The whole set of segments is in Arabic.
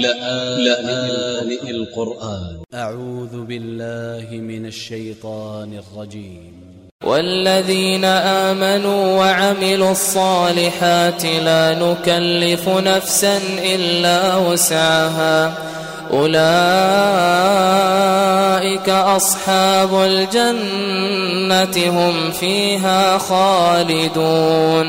لآن القرآن. أ ع و ذ ب ا ل ل ه من ا ل ش ي ط ا ن ا ل ج ي م والذين آمنوا وعملوا الصالحات لا نكلف نفسا إلا وسعها. أولئك أصحاب الجنة هم فيها خالدون.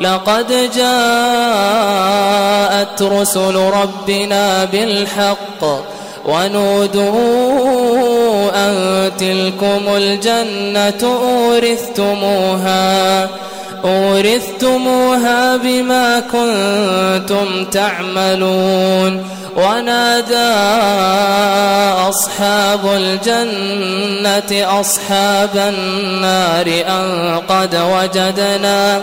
لقد جاءت رسل ربنا بالحق ونودوا أن تلكم الجنة أورثتموها أورثتموها بما كنتم تعملون. ونادى أصحاب الجنة أصحاب النار أن قد وجدنا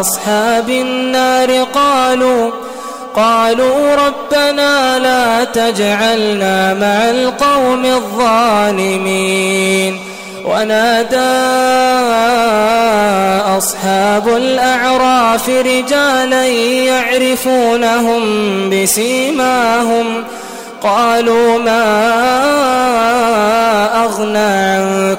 أصحاب النار قالوا قالوا ربنا لا تجعلنا مع القوم الظالمين. ونادى أصحاب الأعراف رجالا يعرفونهم بسيماهم قالوا ما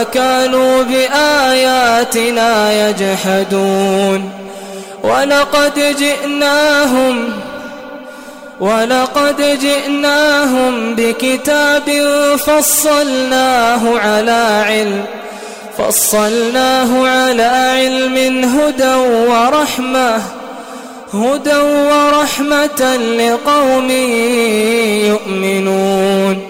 يومهم هذا وما كانوا بآياتنا يجحدون ولقد جئناهم ولقد جئناهم بكتاب فصلناه على علم فصلناه على علم هدى ورحمة هدى ورحمة لقوم يؤمنون